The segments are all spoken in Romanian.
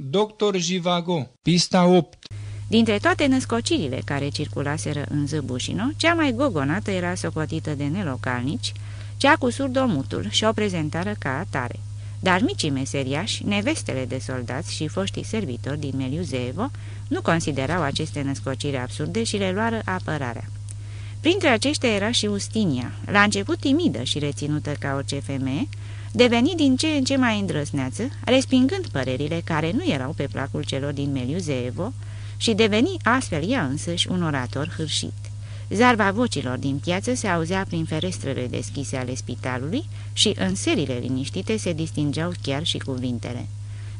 Doctor Jivago, pista 8 Dintre toate născocirile care circulaseră în Zăbușino, cea mai gogonată era socotită de nelocalnici, cea cu surdomutul și o prezentară ca atare. Dar micii meseriași, nevestele de soldați și foștii servitori din Meliuzeevo nu considerau aceste născociri absurde și le luară apărarea. Printre aceștia era și Ustinia, la început timidă și reținută ca orice femeie, deveni din ce în ce mai îndrăsneață, respingând părerile care nu erau pe placul celor din Meliuzeevo și deveni astfel ea însăși un orator hârșit. Zarva vocilor din piață se auzea prin ferestrele deschise ale spitalului și în serile liniștite se distingeau chiar și cuvintele.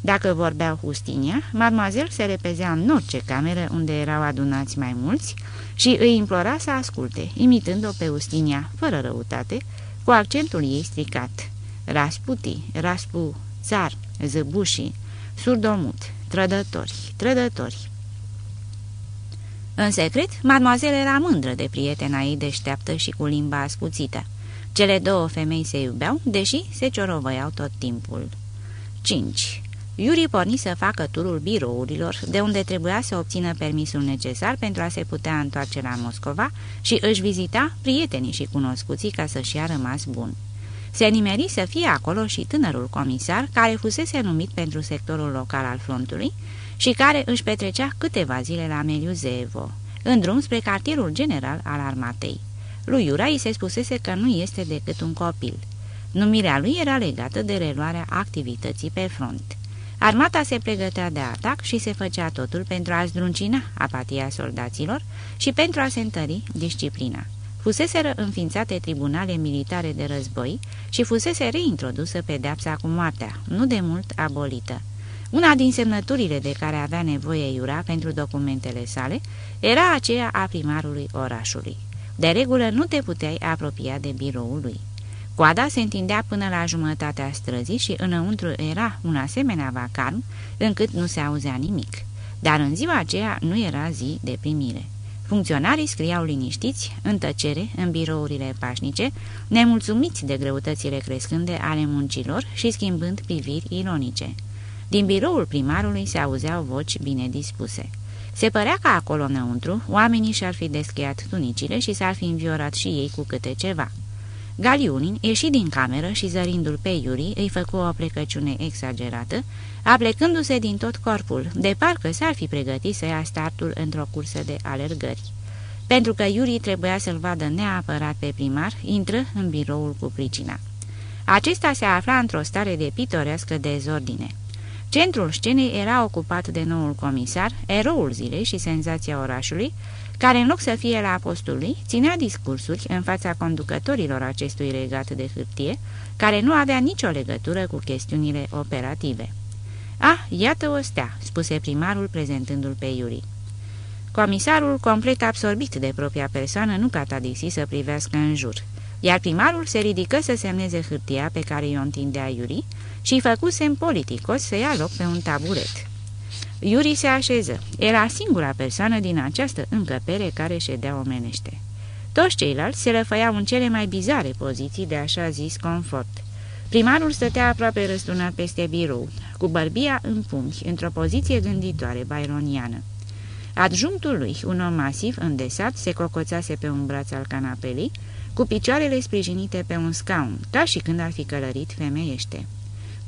Dacă vorbeau Hustinia, mademoiselle se repezea în orice cameră unde erau adunați mai mulți și îi implora să asculte, imitând-o pe Hustinia, fără răutate, cu accentul ei stricat. Rasputi, raspu, țar, zăbușii, surdomut, trădători, trădători. În secret, mademoiselle era mândră de prietena ei deșteaptă și cu limba ascuțită. Cele două femei se iubeau, deși se ciorovăiau tot timpul. 5. Iuri porni să facă turul birourilor, de unde trebuia să obțină permisul necesar pentru a se putea întoarce la Moscova și își vizita prietenii și cunoscuții ca să-și ia rămas bun. Se nimeri să fie acolo și tânărul comisar, care fusese numit pentru sectorul local al frontului și care își petrecea câteva zile la Meliuzevo, în drum spre cartierul general al armatei. Lui Iura îi se spusese că nu este decât un copil. Numirea lui era legată de reluarea activității pe front. Armata se pregătea de atac și se făcea totul pentru a zdruncina apatia soldaților și pentru a se întări disciplina. Fuseseră înființate tribunale militare de război și fusese reintrodusă pedeapsa cu moartea, nu de mult abolită. Una din semnăturile de care avea nevoie Iura pentru documentele sale era aceea a primarului orașului. De regulă nu te puteai apropia de biroul lui. Coada se întindea până la jumătatea străzii și înăuntru era un asemenea vacarm încât nu se auzea nimic. Dar în ziua aceea nu era zi de primire. Funcționarii scriau liniștiți, în tăcere, în birourile pașnice, nemulțumiți de greutățile crescânde ale muncilor și schimbând priviri ironice. Din biroul primarului se auzeau voci bine dispuse. Se părea că acolo înăuntru oamenii și-ar fi descheiat tunicile și s-ar fi înviorat și ei cu câte ceva. Galiunin ieși din cameră și zărindu-l pe Iuri îi făcu o plecăciune exagerată, aplecându-se din tot corpul, de parcă s-ar fi pregătit să ia startul într-o cursă de alergări. Pentru că Iuri trebuia să-l vadă neapărat pe primar, intră în biroul cu pricina. Acesta se afla într-o stare de pitorească dezordine. Centrul scenei era ocupat de noul comisar, eroul zilei și senzația orașului, care în loc să fie la postul lui, ținea discursuri în fața conducătorilor acestui regat de hârtie, care nu avea nicio legătură cu chestiunile operative. Ah, iată o stea," spuse primarul prezentându-l pe Iuri. Comisarul, complet absorbit de propria persoană, nu catadisi să privească în jur, iar primarul se ridică să semneze hârtia pe care i-o întindea Iuri și făcu semn politicos să ia loc pe un taburet. Iuri se așeză. Era singura persoană din această încăpere care ședea omenește. Toți ceilalți se răfăiau în cele mai bizare poziții de așa zis confort. Primarul stătea aproape răsturnat peste birou, cu bărbia în punghi, într-o poziție gânditoare, baironiană. Adjunctul lui, un om masiv, îndesat, se cocoțase pe un braț al canapelei, cu picioarele sprijinite pe un scaun, ca și când ar fi călărit femeiește.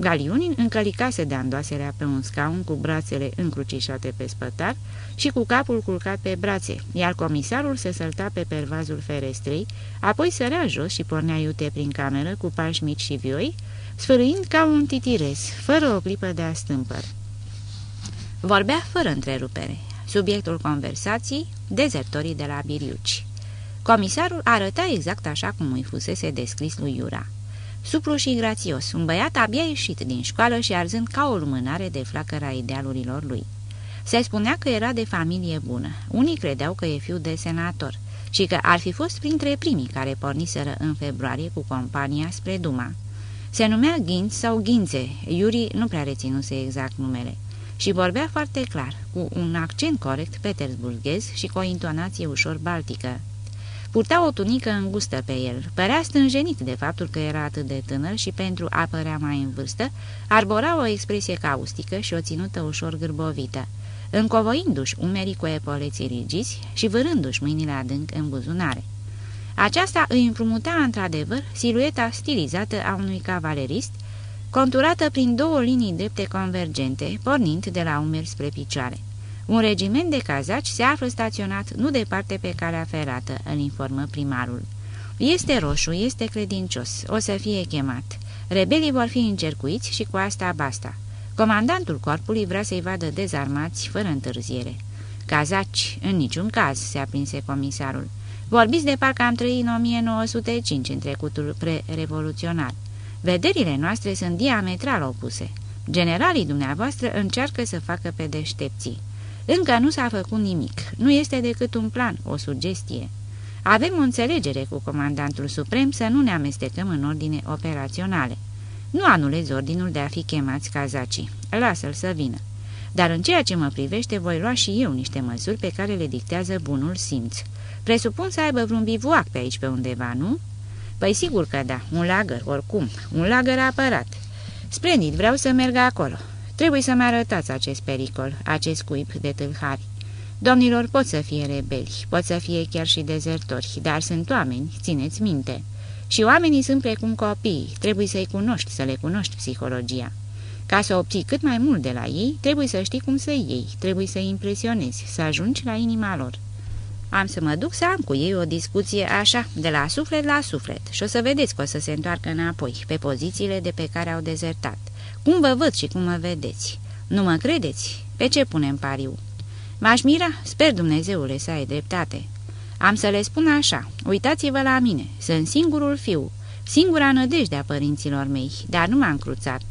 Galiunin încălicase de andoaselea pe un scaun cu brațele încrucișate pe spătar și cu capul culcat pe brațe, iar comisarul se sălta pe pervazul ferestrei, apoi sărea jos și pornea iute prin cameră cu pași mici și vioi, sfârâind ca un titirez, fără o clipă de astâmpăr. Vorbea fără întrerupere. Subiectul conversației, dezertorii de la Biriuci. Comisarul arăta exact așa cum îi fusese descris lui Iura suplu și grațios, un băiat abia ieșit din școală și arzând ca o lumânare de flacăra idealurilor lui. Se spunea că era de familie bună. Unii credeau că e fiu de senator și că ar fi fost printre primii care porniseră în februarie cu compania spre Duma. Se numea Ghinț sau Ghințe, Iuri nu prea reținuse exact numele, și vorbea foarte clar, cu un accent corect petersburghez și cu o intonație ușor baltică. Purta o tunică îngustă pe el, părea stânjenit de faptul că era atât de tânăr și pentru a părea mai în vârstă, arbora o expresie caustică și o ținută ușor gârbovită, încovoindu-și umerii cu epoleții rigizi și vârându-și mâinile adânc în buzunare. Aceasta îi împrumuta într-adevăr silueta stilizată a unui cavalerist, conturată prin două linii drepte convergente, pornind de la umeri spre picioare. Un regiment de cazaci se află staționat nu departe pe calea ferată, îl informă primarul. Este roșu, este credincios, o să fie chemat. Rebelii vor fi încercuiți și cu asta basta. Comandantul corpului vrea să-i vadă dezarmați fără întârziere. Cazaci, în niciun caz, se aprinse comisarul. Vorbiți de parcă am trăit în 1905, în trecutul pre-revoluționar. Vederile noastre sunt diametral opuse. Generalii dumneavoastră încearcă să facă pe deștepții. Încă nu s-a făcut nimic, nu este decât un plan, o sugestie. Avem o înțelegere cu comandantul suprem să nu ne amestecăm în ordine operaționale. Nu anulez ordinul de a fi chemați cazacii. Lasă-l să vină. Dar în ceea ce mă privește, voi lua și eu niște măsuri pe care le dictează bunul simț. Presupun să aibă vreun bivuac pe aici pe undeva, nu? Păi sigur că da, un lagăr, oricum, un lagăr apărat. Splendid, vreau să merg acolo. Trebuie să-mi arătați acest pericol, acest cuib de tâlhari. Domnilor, pot să fie rebeli, pot să fie chiar și dezertori, dar sunt oameni, țineți minte. Și oamenii sunt precum copii, trebuie să-i cunoști, să le cunoști psihologia. Ca să obții cât mai mult de la ei, trebuie să știi cum să iei, trebuie să-i impresionezi, să ajungi la inima lor. Am să mă duc să am cu ei o discuție așa, de la suflet la suflet, și o să vedeți că o să se întoarcă înapoi, pe pozițiile de pe care au dezertat. Cum vă văd și cum mă vedeți? Nu mă credeți? Pe ce punem pariu? M-aș mira? Sper Dumnezeule să ai dreptate. Am să le spun așa, uitați-vă la mine, sunt singurul fiu, singura nădejde a părinților mei, dar nu m-am cruțat.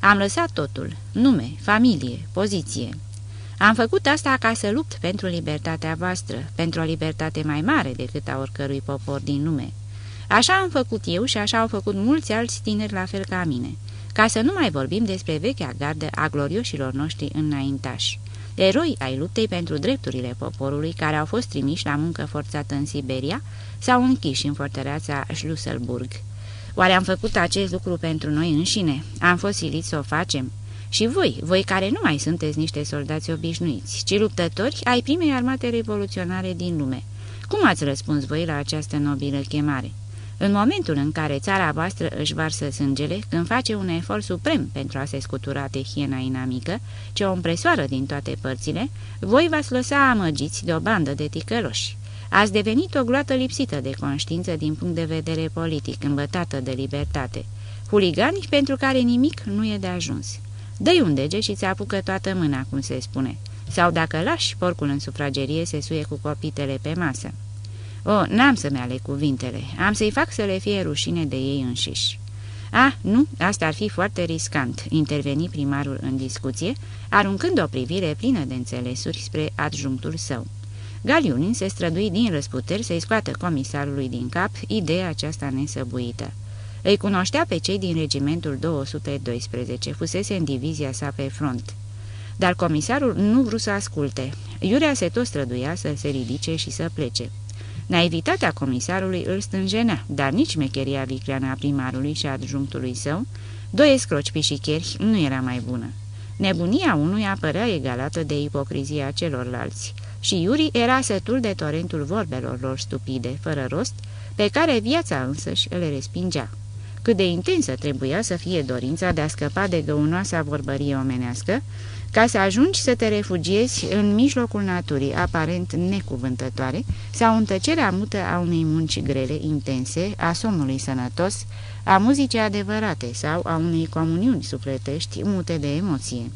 Am lăsat totul, nume, familie, poziție. Am făcut asta ca să lupt pentru libertatea voastră, pentru o libertate mai mare decât a oricărui popor din lume. Așa am făcut eu și așa au făcut mulți alți tineri la fel ca mine, ca să nu mai vorbim despre vechea gardă a glorioșilor noștri înaintași, eroi ai luptei pentru drepturile poporului care au fost trimiși la muncă forțată în Siberia sau închiși în fortăreața Schlusselburg. Oare am făcut acest lucru pentru noi înșine? Am fost siliți să o facem? Și voi, voi care nu mai sunteți niște soldați obișnuiți, ci luptători ai primei armate revoluționare din lume. Cum ați răspuns voi la această nobilă chemare? În momentul în care țara voastră își varsă sângele, când face un efort suprem pentru a se scutura de hiena inamică, ce o împresoară din toate părțile, voi v-ați lăsa amăgiți de o bandă de ticăloși. Ați devenit o gloată lipsită de conștiință din punct de vedere politic, îmbătată de libertate. Huligani pentru care nimic nu e de ajuns. Dă-i un dege și ți apucă toată mâna, cum se spune. Sau dacă lași, porcul în sufragerie se suie cu copitele pe masă. O, n-am să-mi ale cuvintele, am să-i fac să le fie rușine de ei înșiși. Ah, nu, asta ar fi foarte riscant, interveni primarul în discuție, aruncând o privire plină de înțelesuri spre adjunctul său. Galiunin se strădui din răsputeri să-i scoată comisarului din cap ideea aceasta nesăbuită. Îi cunoștea pe cei din regimentul 212, fusese în divizia sa pe front. Dar comisarul nu vrut să asculte. Iurea se tot străduia să se ridice și să plece. Naivitatea comisarului îl stânjenea, dar nici mecheria vicleană a primarului și a adjunctului său, doi escroci pișicheri, nu era mai bună. Nebunia unuia părea egalată de ipocrizia celorlalți și Iuri era sătul de torentul vorbelor lor stupide, fără rost, pe care viața însăși le respingea. Cât de intensă trebuia să fie dorința de a scăpa de găunoasa vorbărie omenească, ca să ajungi să te refugiezi în mijlocul naturii, aparent necuvântătoare, sau în tăcerea mută a unei munci grele, intense, a somnului sănătos, a muzicii adevărate sau a unei comuniuni sufletești mute de emoție.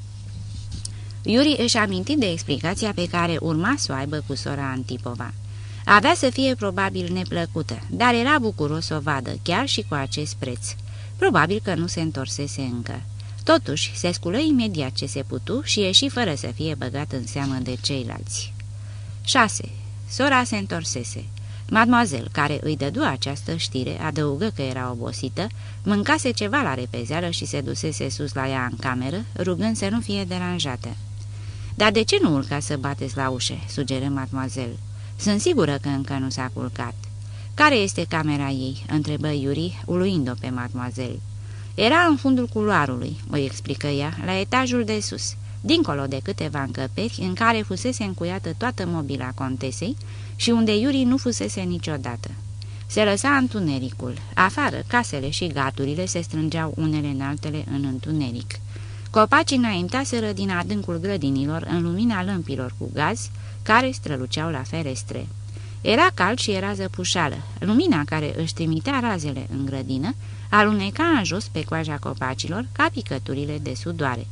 Iuri își aminti de explicația pe care urma să o aibă cu sora Antipova. Avea să fie probabil neplăcută, dar era bucuros să o vadă, chiar și cu acest preț. Probabil că nu se întorsese încă. Totuși, se sculă imediat ce se putu și ieși fără să fie băgat în seamă de ceilalți. 6. Sora se întorsese. Mademoiselle, care îi dădu această știre, adăugă că era obosită, mâncase ceva la repezeală și se dusese sus la ea în cameră, rugând să nu fie deranjată. Dar de ce nu urca să bateți la ușe?" sugeră mademoiselle. Sunt sigură că încă nu s-a culcat." Care este camera ei?" întrebă Iuri, uluind-o pe mademoiselle. Era în fundul culoarului," o explică ea, la etajul de sus, dincolo de câteva încăperi în care fusese încuiată toată mobila contesei și unde Iuri nu fusese niciodată. Se lăsa întunericul. Afară, casele și gardurile se strângeau unele în altele în întuneric. Copacii înaintaseră din adâncul grădinilor în lumina lămpilor cu gaz, care străluceau la ferestre. Era cald și era zăpușală. Lumina care își trimitea razele în grădină aluneca în jos pe coaja copacilor ca picăturile de sudoare.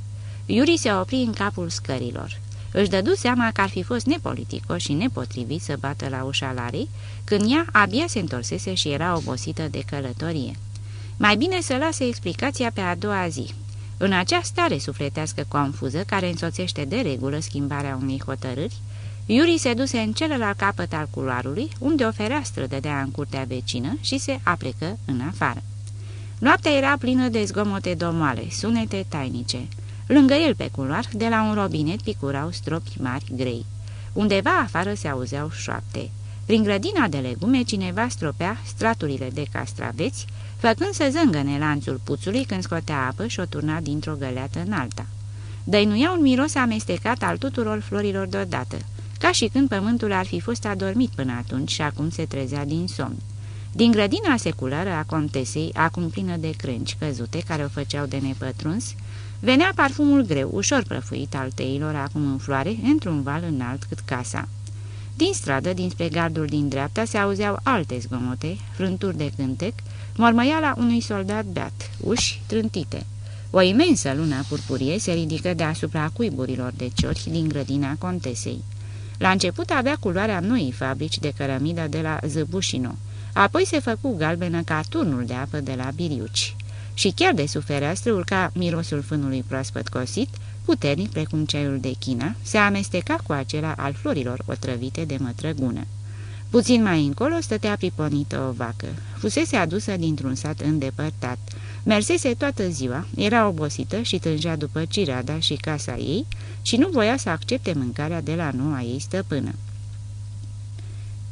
Iuri se opri în capul scărilor. Își dădu seama că ar fi fost nepoliticos și nepotrivit să bată la ușa Larei, când ea abia se întorsese și era obosită de călătorie. Mai bine să lase explicația pe a doua zi. În acea stare sufletească confuză, care însoțește de regulă schimbarea unei hotărâri, Iuri se duse în celălalt capăt al culoarului, unde o fereastră dădea în curtea vecină și se aplecă în afară. Noaptea era plină de zgomote domoale, sunete tainice. Lângă el pe culoar, de la un robinet picurau stropi mari grei. Undeva afară se auzeau șoapte. Prin grădina de legume cineva stropea straturile de castraveți, făcând să zângăne lanțul puțului când scotea apă și o turna dintr-o găleată în alta. Dăinuia un miros amestecat al tuturor florilor deodată, ca și când pământul ar fi fost adormit până atunci și acum se trezea din somn. Din grădina seculară a contesei, acum plină de crânci căzute care o făceau de nepătruns, venea parfumul greu, ușor prăfuit al teilor acum în floare, într-un val înalt cât casa. Din stradă, dinspre gardul din dreapta, se auzeau alte zgomote, frânturi de cântec, mormăiala unui soldat beat, uși trântite. O imensă lună purpurie se ridică deasupra cuiburilor de ciori din grădina contesei. La început avea culoarea noii fabrici de cărămidă de la Zăbușino, apoi se făcu galbenă ca turnul de apă de la Biriuci. Și chiar de sub fereastră urca mirosul fânului proaspăt cosit, puternic precum ceaiul de China, se amesteca cu acela al florilor otrăvite de mătrăgună. Puțin mai încolo stătea priponită o vacă. Fusese adusă dintr-un sat îndepărtat. Mersese toată ziua, era obosită și tângea după cirada și casa ei și nu voia să accepte mâncarea de la noua ei stăpână.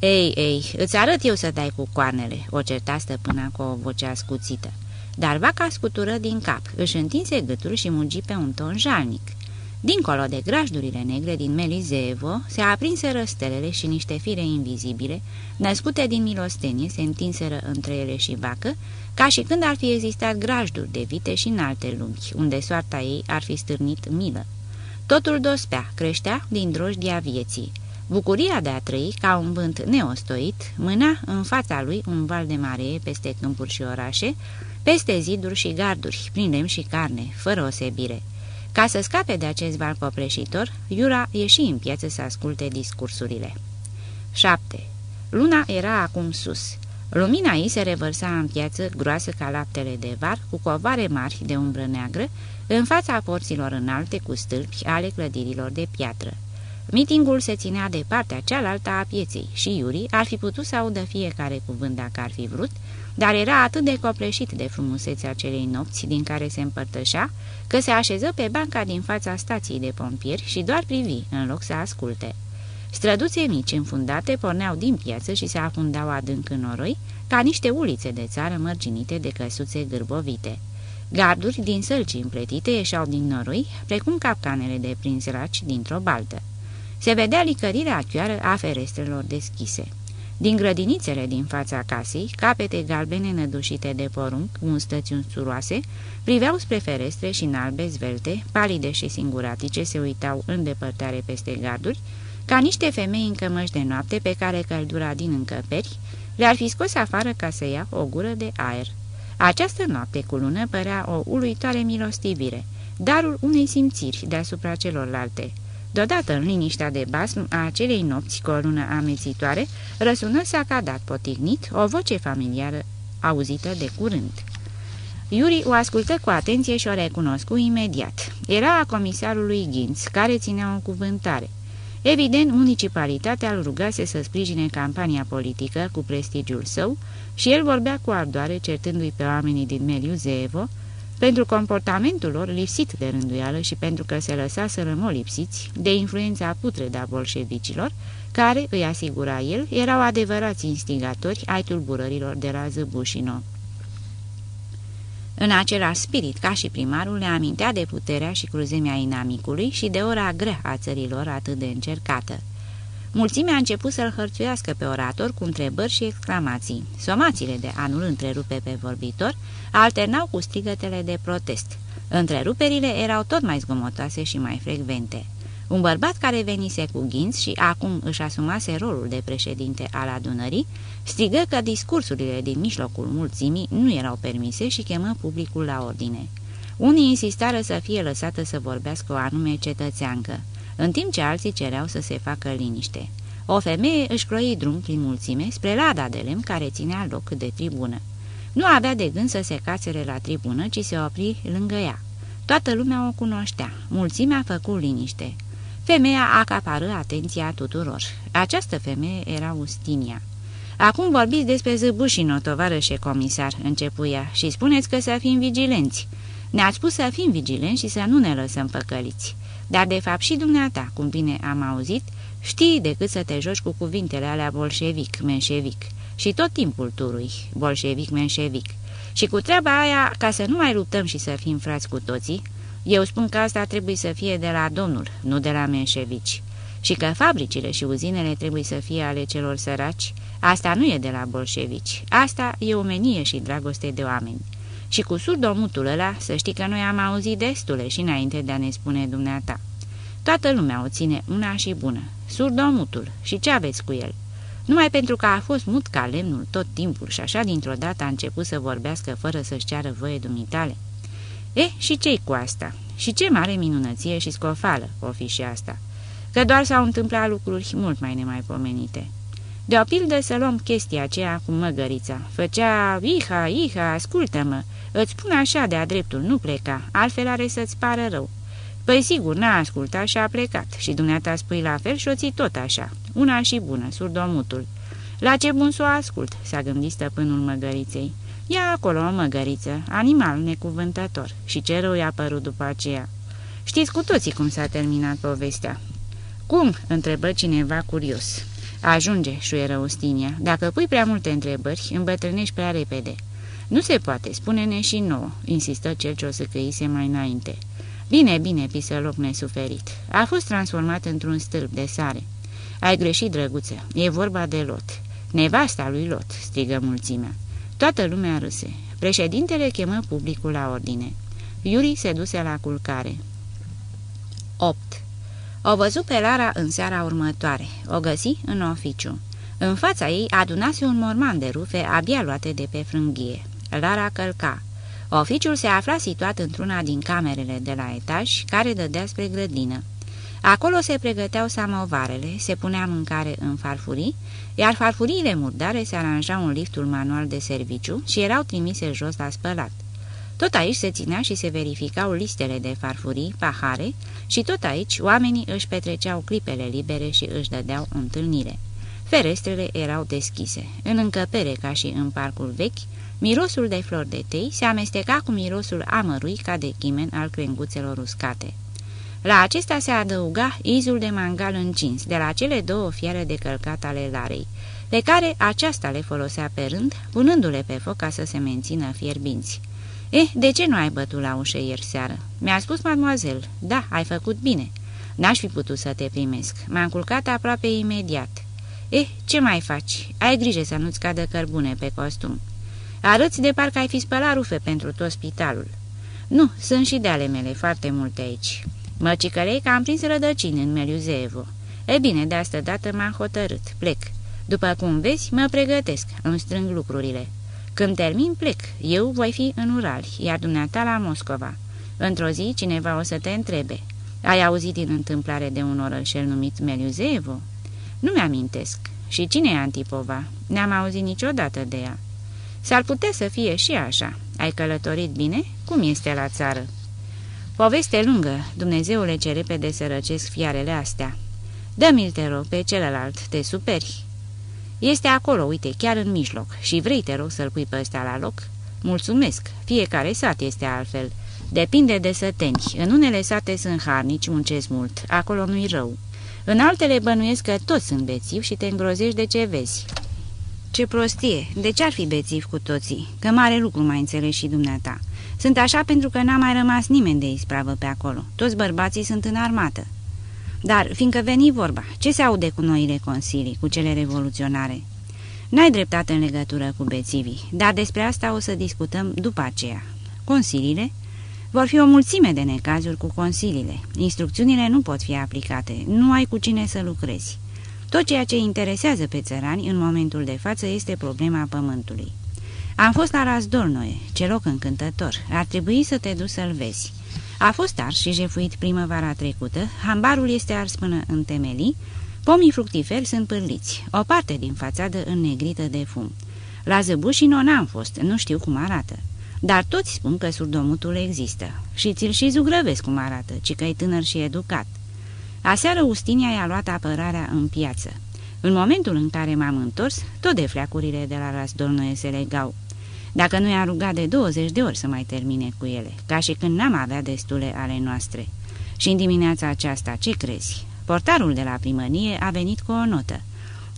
Ei, ei, îți arăt eu să dai cu coarnele," o certa stăpâna cu o voce ascuțită. Dar vaca scutură din cap, își întinse gâtul și mugi pe un ton jalnic. Dincolo de grajdurile negre din Melizeevo, se aprinseră stelele și niște fire invizibile, născute din milostenie, se întinseră între ele și vacă, ca și când ar fi existat grajduri de vite și în alte lumi, unde soarta ei ar fi stârnit milă. Totul dospea, creștea din drojdia vieții. Bucuria de a trăi, ca un vânt neostoit, mâna în fața lui un val de maree peste câmpuri și orașe, peste ziduri și garduri, prin lemn și carne, fără osebire. Ca să scape de acest val popreșitor, Iura ieși în piață să asculte discursurile. 7. Luna era acum sus. Lumina ei se revărsa în piață groasă ca laptele de var, cu covare mari de umbră neagră, în fața porților înalte cu stâlpi ale clădirilor de piatră. Mitingul se ținea de partea cealaltă a pieței și Iuri ar fi putut să audă fiecare cuvânt dacă ar fi vrut, dar era atât de copleșit de frumusețea acelei nopți din care se împărtășea, că se așeză pe banca din fața stației de pompieri și doar privi, în loc să asculte. Străduțe mici înfundate porneau din piață și se afundau adânc în noroi, ca niște ulițe de țară mărginite de căsuțe gârbovite. Garduri din sălci împletite ieșeau din noroi, precum capcanele de prins raci dintr-o baltă. Se vedea licărirea chioară a ferestrelor deschise. Din grădinițele din fața casei, capete galbene nădușite de porumb, mustăți unsuroase, priveau spre ferestre și în albe zvelte, palide și singuratice se uitau în depărtare peste garduri, ca niște femei în cămăși de noapte pe care căldura din încăperi le-ar fi scos afară ca să ia o gură de aer. Această noapte cu lună părea o uluitoare milostivire, darul unei simțiri deasupra celorlalte. Deodată, în liniștea de basm a acelei nopți cu o lună amețitoare, răsună sacadat potignit o voce familiară auzită de curând. Iuri o ascultă cu atenție și o recunoscu imediat. Era a comisarului Ghinț, care ținea o cuvântare. Evident, municipalitatea îl rugase să sprijine campania politică cu prestigiul său și el vorbea cu ardoare, certându-i pe oamenii din Meliu Zeevo, pentru comportamentul lor lipsit de rânduială și pentru că se lăsaseră molipsiți de influența putredă a bolșevicilor, care, îi asigura el, erau adevărați instigatori ai tulburărilor de la Zăbușino. În același spirit, ca și primarul, le amintea de puterea și cruzimea inamicului și de ora grea a țărilor atât de încercată. Mulțimea a început să-l hărțuiască pe orator cu întrebări și exclamații. Somațiile de anul întrerupe pe vorbitor alternau cu strigătele de protest. Întreruperile erau tot mai zgomotoase și mai frecvente. Un bărbat care venise cu ghinți și acum își asumase rolul de președinte al adunării, strigă că discursurile din mijlocul mulțimii nu erau permise și chemă publicul la ordine. Unii insistară să fie lăsată să vorbească o anume cetățeancă, în timp ce alții cereau să se facă liniște. O femeie își croi drum prin mulțime spre lada de lemn care ținea loc de tribună. Nu avea de gând să se cațere la tribună, ci se opri lângă ea. Toată lumea o cunoștea. Mulțimea făcu liniște. Femeia acapară atenția tuturor. Această femeie era Ustinia. Acum vorbiți despre Zăbușino, tovarășe comisar, începuia, și spuneți că să fim vigilenți. Ne-ați spus să fim vigilenți și să nu ne lăsăm păcăliți. Dar de fapt și dumneata, cum bine am auzit, știi decât să te joci cu cuvintele alea bolșevic, menșevic. Și tot timpul turui, bolșevic, menșevic. Și cu treaba aia, ca să nu mai luptăm și să fim frați cu toții, eu spun că asta trebuie să fie de la domnul, nu de la menșevici. Și că fabricile și uzinele trebuie să fie ale celor săraci, asta nu e de la bolșevici. Asta e omenie și dragoste de oameni. Și cu surdomutul ăla, să știi că noi am auzit destule și înainte de a ne spune dumneata. Toată lumea o ține una și bună. Surdomutul. Și ce aveți cu el? Numai pentru că a fost mut ca lemnul tot timpul și așa dintr-o dată a început să vorbească fără să-și ceară voie dumitale. E, și ce cu asta? Și ce mare minunăție și scofală o fi și asta? Că doar s-au întâmplat lucruri mult mai nemaipomenite. De o pildă să luăm chestia aceea cu măgărița. Făcea, iha, iha, ascultă-mă, îți spun așa de-a dreptul, nu pleca, altfel are să-ți pară rău. Păi sigur, n-a ascultat și a plecat și dumneata spui la fel și o ții tot așa, una și bună, surdomutul. La ce bun să o ascult, s-a gândit stăpânul măgăriței. Ia acolo o măgăriță, animal necuvântător, și ce rău i-a părut după aceea. Știți cu toții cum s-a terminat povestea. Cum?" întrebă cineva curios. Ajunge, șuieră Ustinia, dacă pui prea multe întrebări, îmbătrânești prea repede." Nu se poate, spune-ne și nouă," insistă cel ce o să căise mai înainte. Bine, bine, pisăloc nesuferit. A fost transformat într-un stâlp de sare. Ai greșit, drăguță, e vorba de Lot. Nevasta lui Lot, strigă mulțimea. Toată lumea râse. Președintele chemă publicul la ordine. Iuri se duse la culcare. 8. O văzut pe Lara în seara următoare. O găsi în oficiu. În fața ei adunase un morman de rufe abia luate de pe frânghie. Lara călca. Oficiul se afla situat într-una din camerele de la etaj, care dădea spre grădină. Acolo se pregăteau samovarele, se punea mâncare în farfurii, iar farfuriile murdare se aranjau în liftul manual de serviciu și erau trimise jos la spălat. Tot aici se ținea și se verificau listele de farfurii, pahare și tot aici oamenii își petreceau clipele libere și își dădeau întâlnire. Ferestrele erau deschise. În încăpere, ca și în parcul vechi, mirosul de flori de tei se amesteca cu mirosul amărui ca de chimen al crenguțelor uscate. La acesta se adăuga izul de mangal încins de la cele două fiare de călcat ale Larei, pe care aceasta le folosea pe rând, punându-le pe foc ca să se mențină fierbinți. Eh, de ce nu ai bătut la ușă ieri seară?" Mi-a spus mademoiselle. Da, ai făcut bine. N-aș fi putut să te primesc. M-am culcat aproape imediat." Eh, ce mai faci? Ai grijă să nu-ți cadă cărbune pe costum." Arăți de parcă ai fi spălat rufe pentru tot spitalul." Nu, sunt și de ale mele foarte multe aici." Mă cicărei că am prins rădăcini în Meliuzeevo. E bine, de asta dată m-am hotărât, plec. După cum vezi, mă pregătesc, îmi strâng lucrurile. Când termin, plec. Eu voi fi în Urali, iar dumneata la Moscova. Într-o zi, cineva o să te întrebe. Ai auzit din întâmplare de un orășel numit Meliuzeevo? Nu mi-amintesc. Și cine e Antipova? N-am auzit niciodată de ea. S-ar putea să fie și așa. Ai călătorit bine? Cum este la țară?" Poveste lungă, Dumnezeule ce repede să răcesc fiarele astea. Dă-mi-l, te rog, pe celălalt, te superi. Este acolo, uite, chiar în mijloc, și vrei, te rog, să-l pui pe ăsta la loc? Mulțumesc, fiecare sat este altfel. Depinde de săteni. În unele sate sunt harnici, muncesc mult. Acolo nu-i rău. În altele bănuiesc că toți sunt bețivi și te îngrozești de ce vezi. Ce prostie! De ce ar fi bețiv cu toții? Că mare lucru mai înțeles și dumneata. Sunt așa pentru că n-a mai rămas nimeni de ispravă pe acolo. Toți bărbații sunt în armată. Dar, fiindcă veni vorba, ce se aude cu noile consilii, cu cele revoluționare? N-ai dreptate în legătură cu bețivii, dar despre asta o să discutăm după aceea. Consiliile? Vor fi o mulțime de necazuri cu consiliile. Instrucțiunile nu pot fi aplicate, nu ai cu cine să lucrezi. Tot ceea ce interesează pe țărani în momentul de față este problema pământului. Am fost la Razdolnoe, ce loc încântător, ar trebui să te duci să-l vezi. A fost ars și jefuit primăvara trecută, hambarul este ars până în temelii, pomii fructiferi sunt pârliți, o parte din fațadă înnegrită de fum. La Zăbușino n-am fost, nu știu cum arată. Dar toți spun că surdomutul există și ți-l și zugrăvesc cum arată, ci că e tânăr și educat. Aseară Ustinia i-a luat apărarea în piață. În momentul în care m-am întors, tot de fleacurile de la Rasdolnoe se legau. Dacă nu i-a rugat de 20 de ori să mai termine cu ele, ca și când n-am avea destule ale noastre. Și în dimineața aceasta, ce crezi? Portarul de la primănie a venit cu o notă.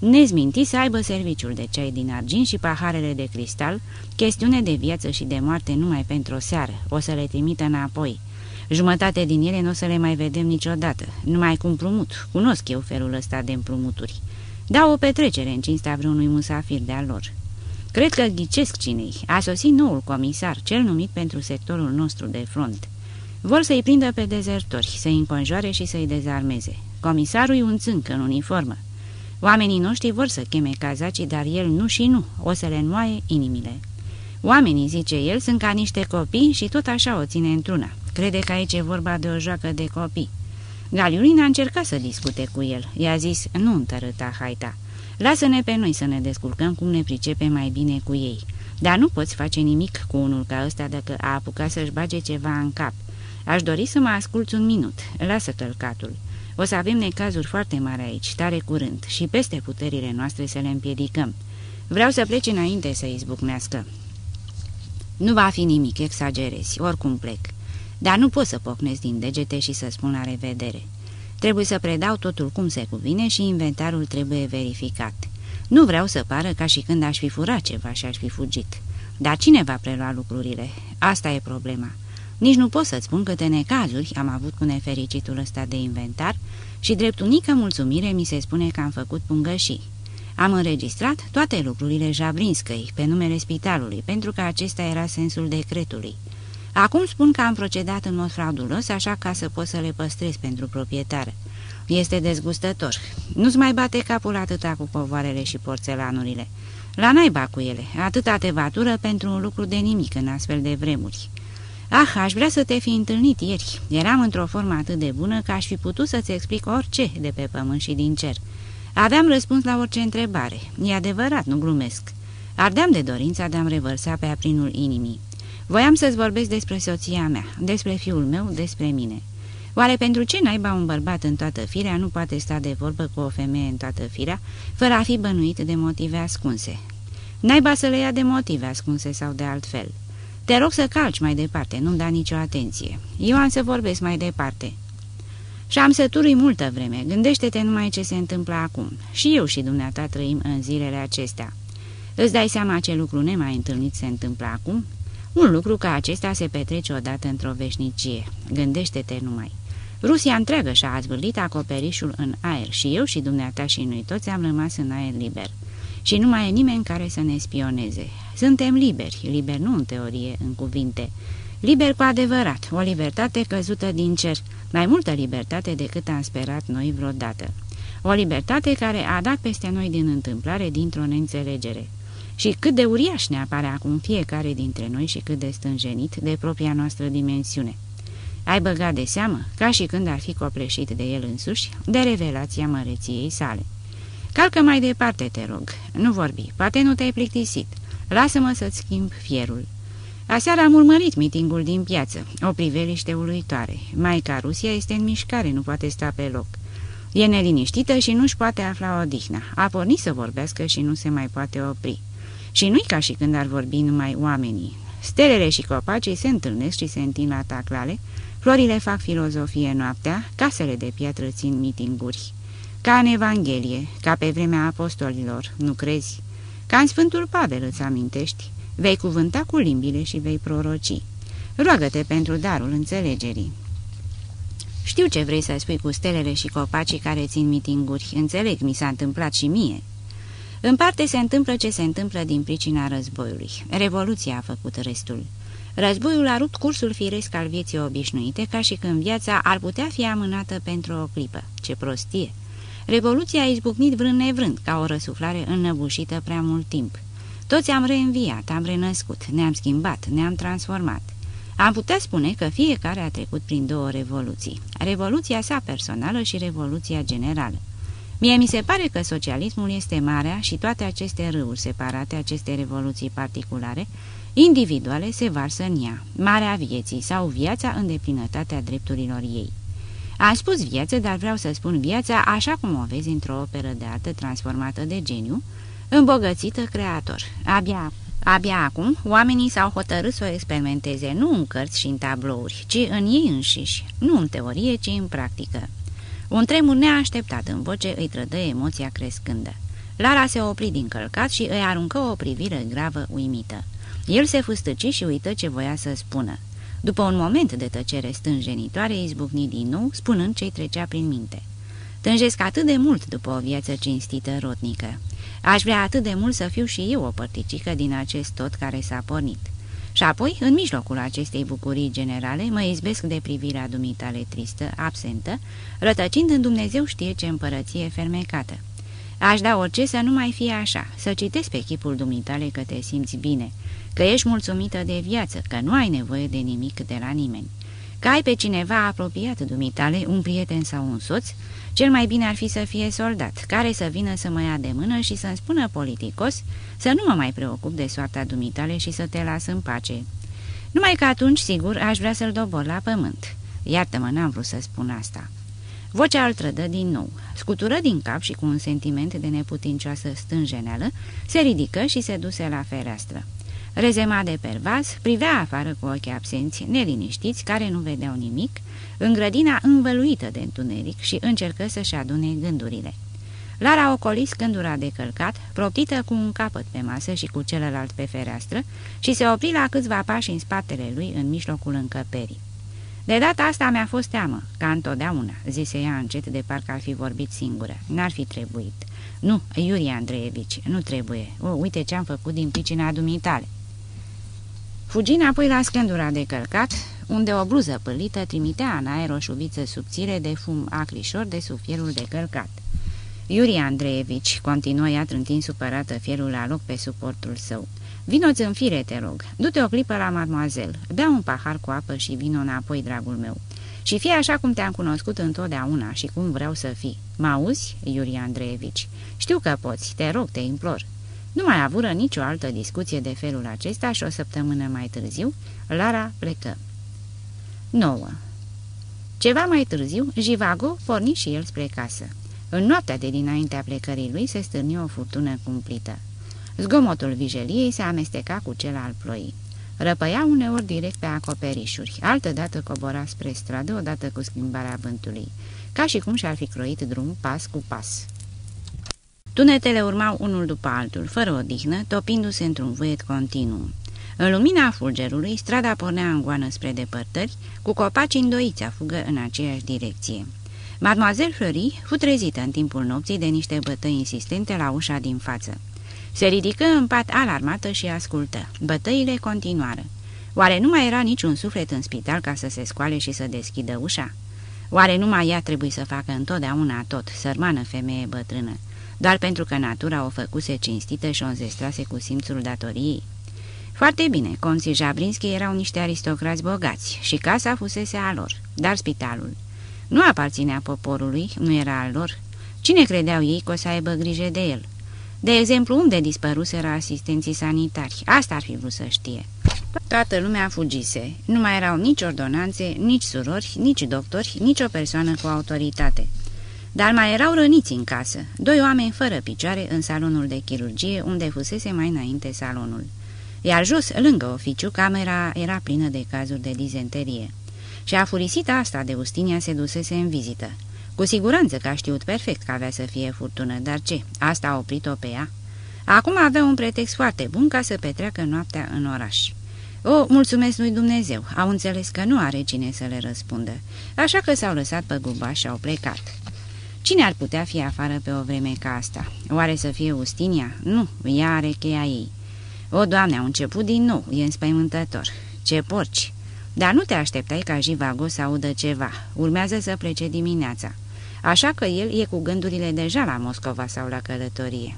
Nezminti să aibă serviciul de ceai din argint și paharele de cristal, chestiune de viață și de moarte numai pentru o seară, o să le trimită înapoi. Jumătate din ele nu o să le mai vedem niciodată, numai cu împrumut, cunosc eu felul ăsta de împrumuturi. Da o petrecere în cinstea vreunui musafir de-al lor. Cred că ghicesc cinei. A sosit noul comisar, cel numit pentru sectorul nostru de front. Vor să-i prindă pe dezertori, să-i înconjoare și să-i dezarmeze. Comisarul e un țânc în uniformă. Oamenii noștri vor să cheme cazacii, dar el nu și nu, o să le înmoaie inimile. Oamenii, zice el, sunt ca niște copii și tot așa o ține într-una. Crede că aici e vorba de o joacă de copii. Galiulin a încercat să discute cu el. I-a zis, nu întărâta haita. Lasă-ne pe noi să ne descurcăm cum ne pricepe mai bine cu ei. Dar nu poți face nimic cu unul ca ăsta dacă a apucat să-și bage ceva în cap. Aș dori să mă asculți un minut. Lasă călcatul. O să avem necazuri foarte mari aici, tare curând, și peste puterile noastre să le împiedicăm. Vreau să pleci înainte să izbucnească. Nu va fi nimic, exagerezi, oricum plec. Dar nu pot să pocnesc din degete și să spun la revedere. Trebuie să predau totul cum se cuvine și inventarul trebuie verificat. Nu vreau să pară ca și când aș fi furat ceva și aș fi fugit. Dar cine va prelua lucrurile? Asta e problema. Nici nu pot să-ți spun câte necazuri am avut cu nefericitul ăsta de inventar și drept unică mulțumire mi se spune că am făcut pungășii. Am înregistrat toate lucrurile Jabrinscăi pe numele spitalului, pentru că acesta era sensul decretului. Acum spun că am procedat în mod fraudulos, așa ca să pot să le păstrez pentru proprietar. Este dezgustător. Nu-ți mai bate capul atâta cu povoarele și porțelanurile. La naiba cu ele, atâta tevatură pentru un lucru de nimic în astfel de vremuri. Ah, aș vrea să te fi întâlnit ieri. Eram într-o formă atât de bună că aș fi putut să-ți explic orice de pe pământ și din cer. Aveam răspuns la orice întrebare. E adevărat, nu glumesc. Ardeam de dorința de a-mi revărsa pe aprinul inimii. Voiam să-ți vorbesc despre soția mea, despre fiul meu, despre mine. Oare pentru ce naiba un bărbat în toată firea nu poate sta de vorbă cu o femeie în toată firea, fără a fi bănuit de motive ascunse? Naiba să le ia de motive ascunse sau de altfel. Te rog să calci mai departe, nu-mi da nicio atenție. Eu am să vorbesc mai departe. Și am să turui multă vreme, gândește-te numai ce se întâmplă acum. Și eu și dumneata trăim în zilele acestea. Îți dai seama ce lucru nemai întâlnit se întâmplă acum? Un lucru ca acesta se petrece odată într-o veșnicie. Gândește-te numai. Rusia întreagă și-a azvârlit acoperișul în aer și eu și dumneata și noi toți am rămas în aer liber. Și nu mai e nimeni care să ne spioneze. Suntem liberi, liberi nu în teorie, în cuvinte. Liberi cu adevărat, o libertate căzută din cer, mai multă libertate decât am sperat noi vreodată. O libertate care a dat peste noi din întâmplare dintr-o neînțelegere. Și cât de uriaș ne apare acum fiecare dintre noi și cât de stânjenit de propria noastră dimensiune. Ai băgat de seamă, ca și când ar fi copleșit de el însuși, de revelația măreției sale. Calcă mai departe, te rog. Nu vorbi, poate nu te-ai plictisit. Lasă-mă să-ți schimb fierul. Aseară am urmărit mitingul din piață, o priveliște uluitoare. Maica Rusia este în mișcare, nu poate sta pe loc. E neliniștită și nu-și poate afla odihna. A pornit să vorbească și nu se mai poate opri. Și nu-i ca și când ar vorbi numai oamenii. Stelele și copacii se întâlnesc și se întind la taclale, florile fac filozofie noaptea, casele de piatră țin mitinguri. Ca în Evanghelie, ca pe vremea apostolilor, nu crezi? Ca în Sfântul Pavel îți amintești, vei cuvânta cu limbile și vei proroci. Roagă-te pentru darul înțelegerii. Știu ce vrei să spui cu stelele și copacii care țin mitinguri, înțeleg, mi s-a întâmplat și mie. În parte se întâmplă ce se întâmplă din pricina războiului. Revoluția a făcut restul. Războiul a rupt cursul firesc al vieții obișnuite, ca și când viața ar putea fi amânată pentru o clipă. Ce prostie! Revoluția a izbucnit vrând nevrând, ca o răsuflare înnăbușită prea mult timp. Toți am reînviat, am renăscut, ne-am schimbat, ne-am transformat. Am putea spune că fiecare a trecut prin două revoluții, revoluția sa personală și revoluția generală. Mie mi se pare că socialismul este marea și toate aceste râuri separate, aceste revoluții particulare, individuale, se varsă în ea, marea vieții sau viața în deplinătatea drepturilor ei. Am spus viață, dar vreau să spun viața așa cum o vezi într-o operă de artă transformată de geniu, îmbogățită creator. Abia, abia acum, oamenii s-au hotărât să o experimenteze nu în cărți și în tablouri, ci în ei înșiși, nu în teorie, ci în practică. Un tremur neașteptat în voce îi trădă emoția crescândă. Lara se opri din călcat și îi aruncă o privire gravă uimită. El se fustăci și uită ce voia să spună. După un moment de tăcere stânjenitoare, izbucni din nou, spunând ce-i trecea prin minte. Tânjesc atât de mult după o viață cinstită rotnică. Aș vrea atât de mult să fiu și eu o părticică din acest tot care s-a pornit. Și apoi, în mijlocul acestei bucurii generale, mă izbesc de privirea dumitale tristă, absentă, rătăcind în Dumnezeu știe ce împărăție fermecată. Aș da orice să nu mai fie așa, să citesc pe chipul dumitale că te simți bine, că ești mulțumită de viață, că nu ai nevoie de nimic de la nimeni, că ai pe cineva apropiat dumitale, un prieten sau un soț, cel mai bine ar fi să fie soldat, care să vină să mă ia de mână și să-mi spună politicos să nu mă mai preocup de soarta dumitale și să te las în pace. Numai că atunci, sigur, aș vrea să-l dobor la pământ. Iartă-mă, n-am vrut să spun asta. Vocea îl trădă din nou. Scutură din cap și cu un sentiment de neputincioasă stânjeneală, se ridică și se duse la fereastră. Rezema de pervaz, privea afară cu ochii absenți, neliniștiți, care nu vedeau nimic, în grădina învăluită de întuneric și încercă să-și adune gândurile. Lara ocoli scândura de călcat, proptită cu un capăt pe masă și cu celălalt pe fereastră, și se opri la câțiva pași în spatele lui, în mijlocul încăperii. De data asta mi-a fost teamă, ca întotdeauna," zise ea încet de parcă ar fi vorbit singură. N-ar fi trebuit." Nu, Iurie Andreevici, nu trebuie. O, uite ce-am făcut din pricina dumitale." Fugi înapoi la scândura de călcat, unde o bluză pâlită trimitea în aer o șuviță subțire de fum acrișor de sub fierul de călcat. Iuri Andreevici, continuă ea trântind supărată fierul la loc pe suportul său. Vino-ți în fire, te rog. Du-te o clipă la mademoiselle. Bea un pahar cu apă și vino înapoi, dragul meu. Și fie așa cum te-am cunoscut întotdeauna și cum vreau să fii. Mă auzi, Iuri Andreevici? Știu că poți, te rog, te implor. Nu mai avură nicio altă discuție de felul acesta și o săptămână mai târziu, Lara plecă. 9. Ceva mai târziu, Jivago porni și el spre casă. În noaptea de dinaintea plecării lui se stârni o furtună cumplită. Zgomotul vijeliei se amesteca cu cel al ploii. Răpăia uneori direct pe acoperișuri, altădată cobora spre stradă, odată cu schimbarea vântului, ca și cum și-ar fi croit drum pas cu pas. Tunetele urmau unul după altul, fără odihnă, topindu-se într-un vuiet continuu. În lumina fulgerului, strada pornea în goană spre depărtări, cu copaci îndoiți a fugă în aceeași direcție. Mademoiselle Fleury fu trezită în timpul nopții de niște bătăi insistente la ușa din față. Se ridică în pat alarmată și ascultă. Bătăile continuară. Oare nu mai era niciun suflet în spital ca să se scoale și să deschidă ușa? Oare numai ea trebuie să facă întotdeauna tot, sărmană femeie bătrână, doar pentru că natura o făcuse cinstită și o înzestrase cu simțul datoriei? Foarte bine, conții Jabrinski erau niște aristocrați bogați și casa fusese a lor, dar spitalul nu aparținea poporului, nu era al lor. Cine credeau ei că o să aibă grijă de el? De exemplu, unde dispăruseră asistenții sanitari? Asta ar fi vrut să știe. Toată lumea fugise. Nu mai erau nici ordonanțe, nici surori, nici doctori, nici o persoană cu autoritate. Dar mai erau răniți în casă, doi oameni fără picioare în salonul de chirurgie, unde fusese mai înainte salonul. Iar jos, lângă oficiu, camera era plină de cazuri de dizenterie. Și a furisit asta de Ustinia se dusese în vizită. Cu siguranță că a știut perfect că avea să fie furtună, dar ce? Asta a oprit-o pe ea? Acum avea un pretext foarte bun ca să petreacă noaptea în oraș. O, mulțumesc lui Dumnezeu, au înțeles că nu are cine să le răspundă, așa că s-au lăsat pe guba și au plecat. Cine ar putea fi afară pe o vreme ca asta? Oare să fie Ustinia? Nu, ea are cheia ei. O, Doamne, au început din nou, e înspăimântător. Ce porci! Dar nu te așteptai ca Jivago să audă ceva. Urmează să plece dimineața. Așa că el e cu gândurile deja la Moscova sau la călătorie.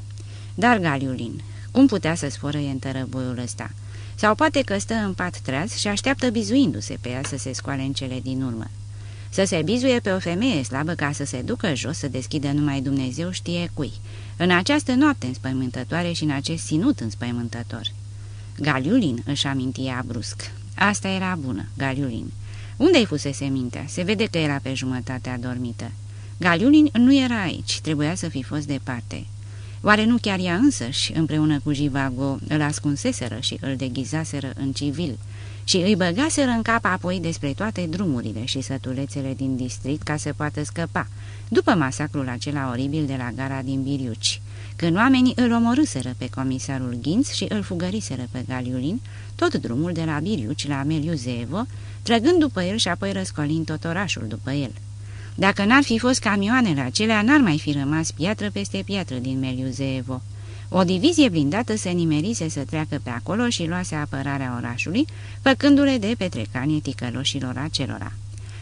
Dar Galiulin, cum putea să sfărăie în tărăboiul ăsta? Sau poate că stă în pat treaz și așteaptă bizuindu-se pe ea să se scoale în cele din urmă. Să se bizuie pe o femeie slabă ca să se ducă jos, să deschidă numai Dumnezeu știe cui. În această noapte înspăimântătoare și în acest sinut înspăimântător. Galiulin își amintia brusc. Asta era bună, Galiulin. Unde-i fusese mintea? Se vede că era pe jumătate adormită. Galiulin nu era aici, trebuia să fi fost departe. Oare nu chiar ea însăși, împreună cu Jivago, îl ascunseseră și îl deghizaseră în civil și îi băgaseră în cap apoi despre toate drumurile și sătulețele din district ca să poată scăpa, după masacrul acela oribil de la gara din Biriuci, când oamenii îl omorâseră pe comisarul Ghinț și îl fugăriseră pe Galiulin, tot drumul de la Biriuci la Meliuzevo, trăgând după el și apoi răscolind tot orașul după el. Dacă n-ar fi fost camioanele acelea, n-ar mai fi rămas piatră peste piatră din Meliuzevo. O divizie blindată se nimerise să treacă pe acolo și luase apărarea orașului, făcându-le de petrecanie ticăloșilor acelora.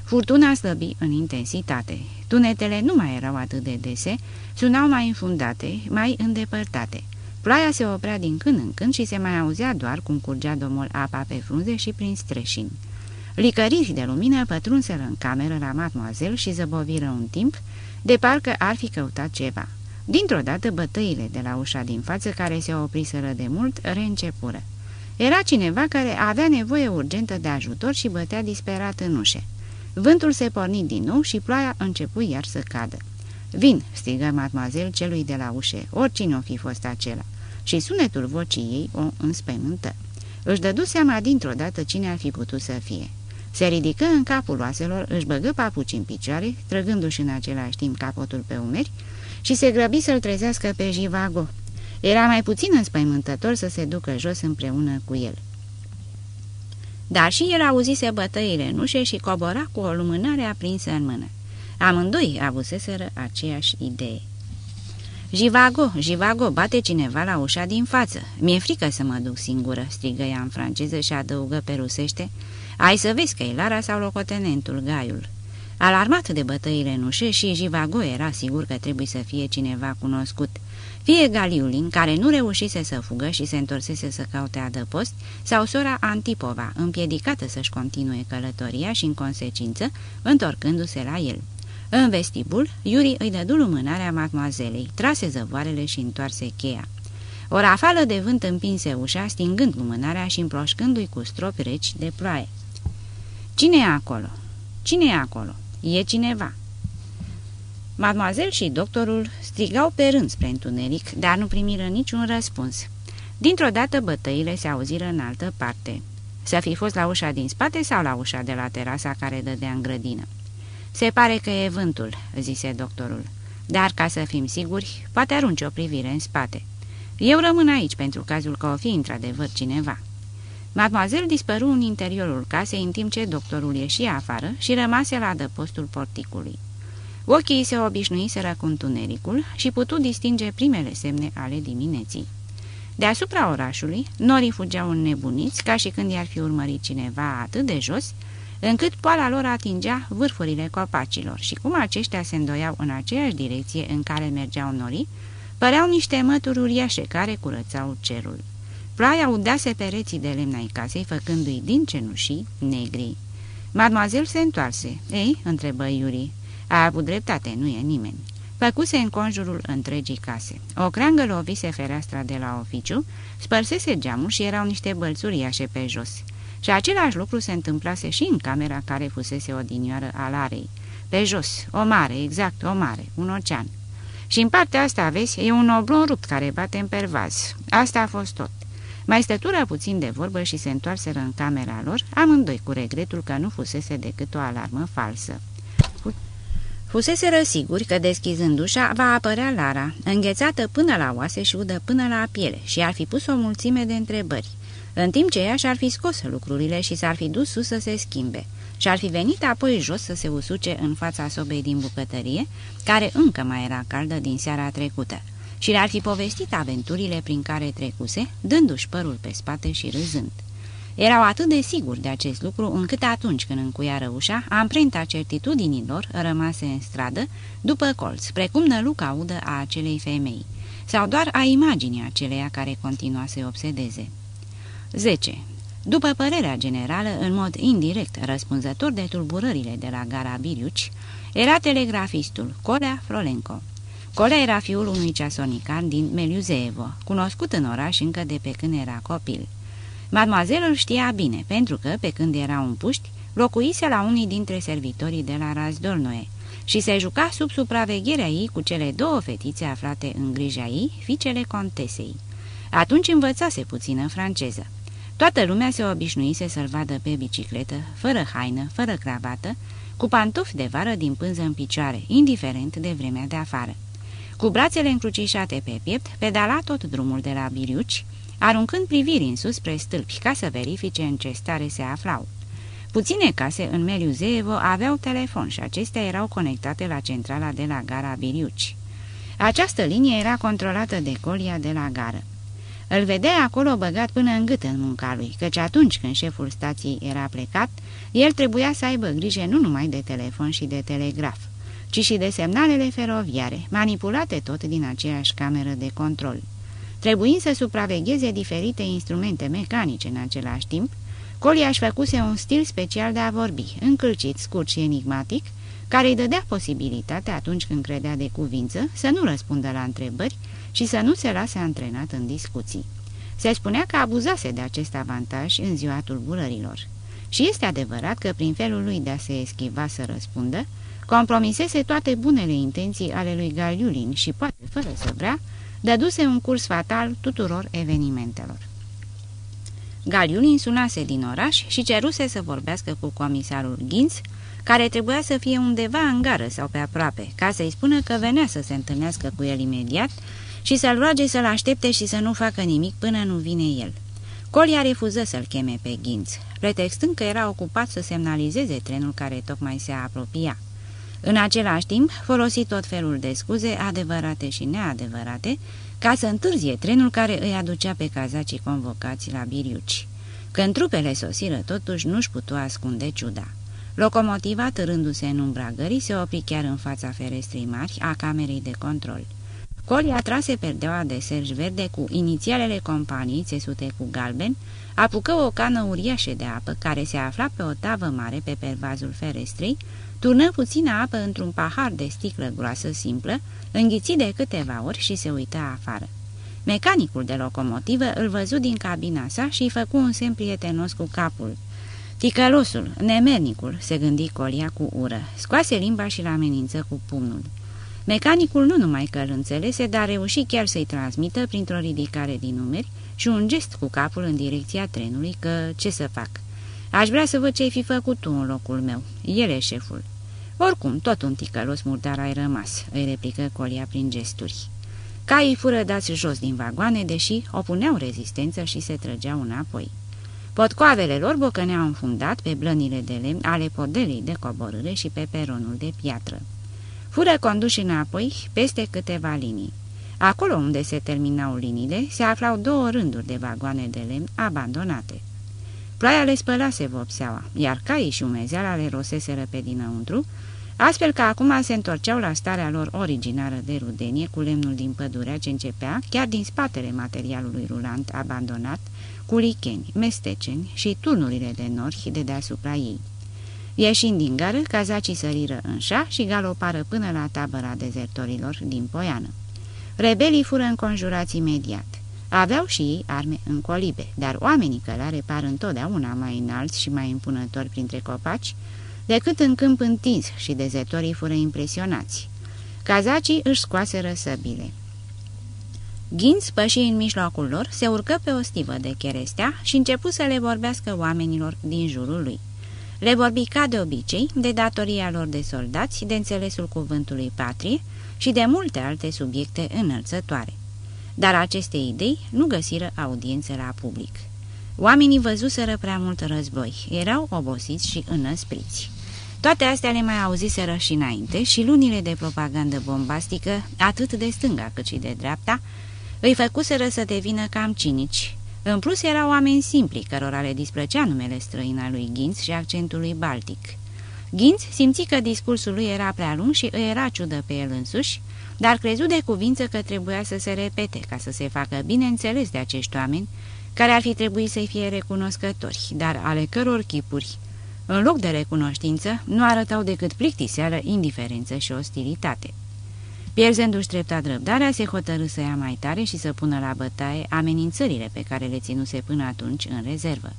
Furtuna slăbi în intensitate. Tunetele nu mai erau atât de dese, sunau mai înfundate, mai îndepărtate. Ploaia se oprea din când în când și se mai auzea doar cum curgea domol apa pe frunze și prin streșini. Licăriri de lumină pătrunseră în cameră la mademoiselle și zăboviră un timp, de parcă ar fi căutat ceva. Dintr-o dată bătăile de la ușa din față, care se opriseră de mult, reîncepură. Era cineva care avea nevoie urgentă de ajutor și bătea disperat în ușe. Vântul se porni din nou și ploaia începu iar să cadă. Vin!" strigă mademoiselle celui de la ușe, oricine o fi fost acela, și sunetul vocii ei o înspăimântă. Își dădu seama dintr-o dată cine ar fi putut să fie. Se ridică în capul oaselor, își băgă papuci în picioare, trăgându-și în același timp capotul pe umeri și se grăbi să-l trezească pe Jivago. Era mai puțin înspăimântător să se ducă jos împreună cu el. Dar și el auzise bătăile în ușe și cobora cu o lumânare aprinsă în mână. Amândoi avuseseră aceeași idee. Jivago, Jivago, bate cineva la ușa din față. Mi-e frică să mă duc singură," strigă ea în franceză și adăugă pe rusește, ai să vezi că e Lara sau locotenentul Gaiul." Alarmat de bătăile în ușe și Jivago era sigur că trebuie să fie cineva cunoscut. Fie Galiulin, care nu reușise să fugă și se întorsese să caute adăpost, sau sora Antipova, împiedicată să-și continue călătoria și, în consecință, întorcându-se la el. În vestibul, Iuri îi dădu lumânarea mademoazelei, trase zăvoarele și întoarse cheia. O rafală de vânt împinse ușa, stingând lumânarea și împroșcându-i cu stropi reci de ploaie. Cine e acolo? Cine e acolo? E cineva." Mademoiselle și doctorul strigau pe rând spre întuneric, dar nu primiră niciun răspuns. Dintr-o dată bătăile se auziră în altă parte. Să fi fost la ușa din spate sau la ușa de la terasa care dădea în grădină. Se pare că e vântul," zise doctorul. Dar, ca să fim siguri, poate arunci o privire în spate. Eu rămân aici pentru cazul că o fi într-adevăr cineva." Mademoiselle dispăru în interiorul casei în timp ce doctorul ieșia afară și rămase la adăpostul porticului. Ochii se obișnuiseră cu întunericul și putu distinge primele semne ale dimineții. Deasupra orașului, norii fugeau înnebuniți ca și când i-ar fi urmărit cineva atât de jos, încât poala lor atingea vârfurile copacilor și cum aceștia se îndoiau în aceeași direcție în care mergeau norii, păreau niște mături uriașe care curățau cerul. Ploaia udase pereții de lemn ai casei, făcându-i din cenușii negri. Mademoiselle se întoarse. Ei, întrebă Iuri. A avut dreptate, nu e nimeni. Făcuse în conjurul întregii case. O creangă lovise fereastra de la oficiu, spărsese geamul și erau niște bălțuri iașe pe jos. Și același lucru se întâmplase și în camera care fusese odinioară al arei. Pe jos, o mare, exact, o mare, un ocean. Și în partea asta, vezi, e un oblon rupt care bate în pervaz. Asta a fost tot. Mai stătură puțin de vorbă și se întoarseră în camera lor, amândoi cu regretul că nu fusese decât o alarmă falsă. Fuseseră siguri că deschizând ușa va apărea Lara, înghețată până la oase și udă până la piele și ar fi pus o mulțime de întrebări, în timp ce ea și-ar fi scos lucrurile și s-ar fi dus sus să se schimbe. Și ar fi venit apoi jos să se usuce în fața sobei din bucătărie, care încă mai era caldă din seara trecută, și le-ar fi povestit aventurile prin care trecuse, dându-și părul pe spate și râzând. Erau atât de siguri de acest lucru, încât atunci când încuiară ușa, amprenta certitudinilor rămase în stradă, după colț, precum năluca udă a acelei femei, sau doar a imaginii aceleia care continua să obsedeze. 10. După părerea generală, în mod indirect răspunzător de tulburările de la gara Biriuci, era telegrafistul Colea Frolenco. Colea era fiul unui ceasonicar din Meliuzeevo, cunoscut în oraș încă de pe când era copil. Mademoiselle îl știa bine, pentru că, pe când era un puști, locuise la unii dintre servitorii de la Razdolnoe și se juca sub supravegherea ei cu cele două fetițe aflate în grija ei, fiicele contesei. Atunci învățase puțină franceză. Toată lumea se obișnuise să-l vadă pe bicicletă, fără haină, fără cravată, cu pantofi de vară din pânză în picioare, indiferent de vremea de afară. Cu brațele încrucișate pe piept, pedala tot drumul de la Biriuci, aruncând priviri în sus spre stâlpi ca să verifice în ce stare se aflau. Puține case în Meliuzeevo aveau telefon și acestea erau conectate la centrala de la gara Biriuci. Această linie era controlată de colia de la gară. Îl vedea acolo băgat până în gât în munca lui, căci atunci când șeful stației era plecat, el trebuia să aibă grijă nu numai de telefon și de telegraf, ci și de semnalele feroviare, manipulate tot din aceeași cameră de control. Trebuind să supravegheze diferite instrumente mecanice în același timp, Colia își făcuse un stil special de a vorbi, încălcit, scurt și enigmatic, care îi dădea posibilitatea, atunci când credea de cuvință, să nu răspundă la întrebări și să nu se lase antrenat în discuții. Se spunea că abuzase de acest avantaj în ziua tulburărilor. Și este adevărat că prin felul lui de a se eschiva să răspundă, compromisese toate bunele intenții ale lui Galiulin și poate, fără să vrea, dăduse un curs fatal tuturor evenimentelor. Galiulin sunase din oraș și ceruse să vorbească cu comisarul Ginz, care trebuia să fie undeva în gară sau pe aproape, ca să-i spună că venea să se întâlnească cu el imediat și să-l roage să-l aștepte și să nu facă nimic până nu vine el. Colia refuză să-l cheme pe Ginț, pretextând că era ocupat să semnalizeze trenul care tocmai se apropia. În același timp, folosi tot felul de scuze, adevărate și neadevărate, ca să întârzie trenul care îi aducea pe cazacii convocați la Biriuci. Când trupele sosiră, totuși nu-și putu ascunde ciuda. Locomotiva, târându-se în umbra gării, se opri chiar în fața ferestrei mari a camerei de control. Coli atrase perdeaua de serj verde cu inițialele companii țesute cu galben, apucă o cană uriașă de apă care se afla pe o tavă mare pe pervazul ferestrei, turnă puțină apă într-un pahar de sticlă groasă simplă, înghiți de câteva ori și se uită afară. Mecanicul de locomotivă îl văzu din cabina sa și îi făcu un semn prietenos cu capul. Ticălosul, nemernicul, se gândi Colia cu ură, scoase limba și-l amenință cu pumnul. Mecanicul nu numai că îl înțelese, dar reuși chiar să-i transmită printr-o ridicare din numeri și un gest cu capul în direcția trenului că ce să fac. Aș vrea să văd ce-ai fi făcut tu în locul meu. El e șeful. Oricum, tot un ticălos murdar ai rămas, îi replică Colia prin gesturi. Caii fură dați jos din vagoane, deși opuneau rezistență și se trăgeau înapoi. Potcoavele lor bocăneau înfundat pe blănile de lemn ale podelei de coborâre și pe peronul de piatră. Fură conduși înapoi peste câteva linii. Acolo unde se terminau liniile, se aflau două rânduri de vagoane de lemn abandonate. Ploaia le spălase vopseaua, iar caii și umezeala le roseseră pe dinăuntru, astfel că acum se întorceau la starea lor originară de rudenie cu lemnul din pădurea ce începea, chiar din spatele materialului rulant abandonat, cu licheni, mesteceni și turnurile de nori de deasupra ei. Ieșind din gară, cazacii săriră în șa și galopară până la tabăra dezertorilor din Poiană. Rebelii fură înconjurați imediat. Aveau și ei arme în colibe, dar oamenii călare par întotdeauna mai înalți și mai impunători printre copaci decât în câmp întins și dezertorii fură impresionați. Cazacii își scoaseră săbile. Ghins păși în mijlocul lor, se urcă pe o stivă de cherestea și începu să le vorbească oamenilor din jurul lui. Le vorbi ca de obicei de datoria lor de soldați, de înțelesul cuvântului patrie și de multe alte subiecte înălțătoare. Dar aceste idei nu găsiră audiență la public. Oamenii văzuseră prea mult război, erau obosiți și înăspriți. Toate astea le mai auziseră și înainte și lunile de propagandă bombastică, atât de stânga cât și de dreapta, îi făcuseră să devină cam cinici. În plus erau oameni simpli, cărora le displăcea numele străin al lui Ghinț și accentul lui Baltic. Ghinț simți că discursul lui era prea lung și îi era ciudă pe el însuși, dar crezu de cuvință că trebuia să se repete ca să se facă bineînțeles de acești oameni, care ar fi trebuit să-i fie recunoscători, dar ale căror chipuri, în loc de recunoștință, nu arătau decât plictiseală, indiferență și ostilitate. Pierzându-și treptat răbdarea, se hotărâ să ia mai tare și să pună la bătaie amenințările pe care le ținuse până atunci în rezervă.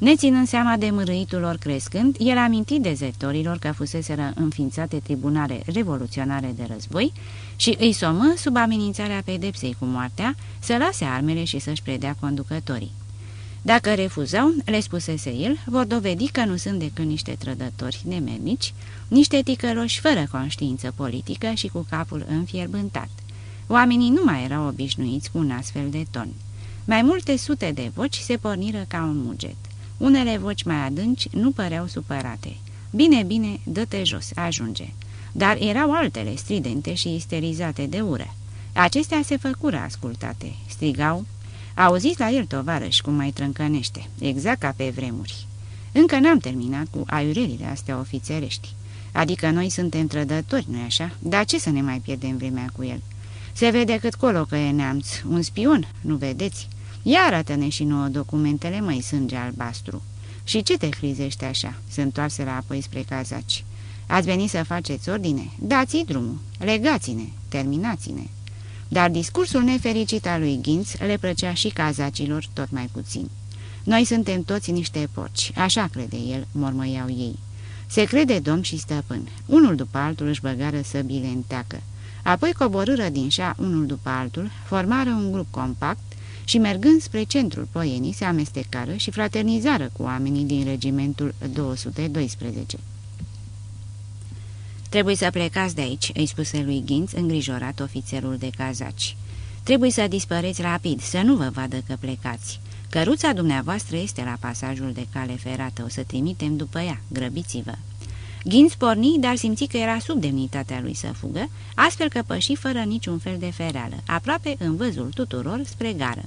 Neținând seama de mărâitul lor crescând, el aminti dezertorilor că fuseseră înființate tribunare revoluționare de război și îi somă, sub amenințarea pedepsei cu moartea, să lase armele și să-și predea conducătorii. Dacă refuzau, le spusese el, vor dovedi că nu sunt decât niște trădători nemernici, niște ticăloși fără conștiință politică și cu capul înfierbântat. Oamenii nu mai erau obișnuiți cu un astfel de ton. Mai multe sute de voci se porniră ca un muget. Unele voci mai adânci nu păreau supărate. Bine, bine, dă-te jos, ajunge. Dar erau altele stridente și isterizate de ură. Acestea se făcură ascultate, strigau, Auziți la el, tovarăș, cum mai trâncănește, exact ca pe vremuri. Încă n-am terminat cu aiurerile astea ofițerești. Adică noi suntem trădători, nu-i așa? Dar ce să ne mai pierdem vremea cu el? Se vede cât colo că e neamț, un spion, nu vedeți? Ia arată-ne și nouă documentele, măi, sânge albastru. Și ce te frizești așa? Se întoarse la apoi spre cazaci. Ați venit să faceți ordine? Dați-i drumul, legați-ne, terminați-ne. Dar discursul nefericit al lui Ghinț le plăcea și cazacilor tot mai puțin. Noi suntem toți niște porci, așa crede el, mormăiau ei. Se crede domn și stăpân. Unul după altul își băgară săbile în teacă. Apoi coborâră din șa unul după altul, formară un grup compact și mergând spre centrul poienii se amestecară și fraternizară cu oamenii din regimentul 212. Trebuie să plecați de aici," îi spuse lui Ghinț, îngrijorat ofițerul de cazaci. Trebuie să dispăreți rapid, să nu vă vadă că plecați. Căruța dumneavoastră este la pasajul de cale ferată, o să trimitem după ea, grăbiți-vă." Ghinț porni, dar simți că era sub demnitatea lui să fugă, astfel că păși fără niciun fel de fereală, aproape în văzul tuturor spre gară.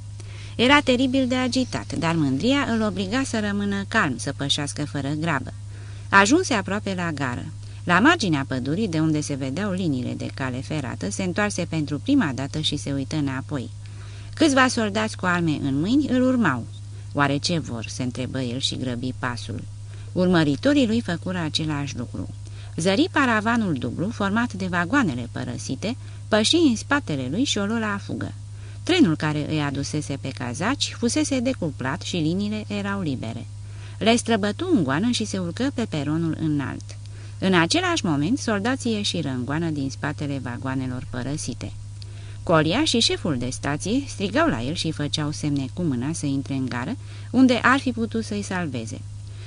Era teribil de agitat, dar mândria îl obliga să rămână calm, să pășească fără grabă. Ajunse aproape la gară. La marginea pădurii, de unde se vedeau liniile de cale ferată, se întoarse pentru prima dată și se uită înapoi. Câțiva soldați cu arme în mâini îl urmau. Oare ce vor?" se întrebă el și grăbi pasul. Urmăritorii lui făcură același lucru. Zări paravanul dublu, format de vagoanele părăsite, păși în spatele lui și o lua la fugă. Trenul care îi adusese pe cazaci fusese decuplat și liniile erau libere. Le străbătu în goană și se urcă pe peronul înalt. În același moment, soldații ieșiră în goană din spatele vagoanelor părăsite. Colia și șeful de stație strigau la el și făceau semne cu mâna să intre în gară, unde ar fi putut să-i salveze.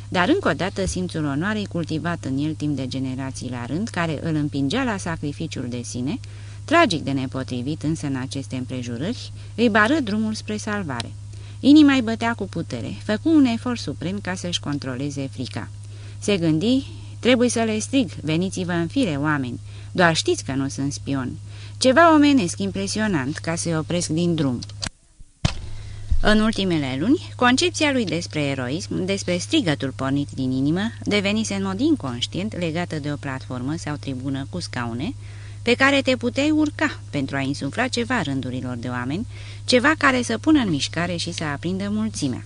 Dar încă o dată simțul onoarei cultivat în el timp de generații la rând, care îl împingea la sacrificiul de sine, tragic de nepotrivit însă în aceste împrejurări, îi bară drumul spre salvare. Inima îi bătea cu putere, făcu un efort suprem ca să-și controleze frica. Se gândi Trebuie să le strig, veniți-vă în fire, oameni. Doar știți că nu sunt spion. Ceva omenesc impresionant ca să-i opresc din drum. În ultimele luni, concepția lui despre eroism, despre strigătul pornit din inimă, devenise în mod inconștient legată de o platformă sau tribună cu scaune, pe care te puteai urca pentru a insufla ceva rândurilor de oameni, ceva care să pună în mișcare și să aprindă mulțimea.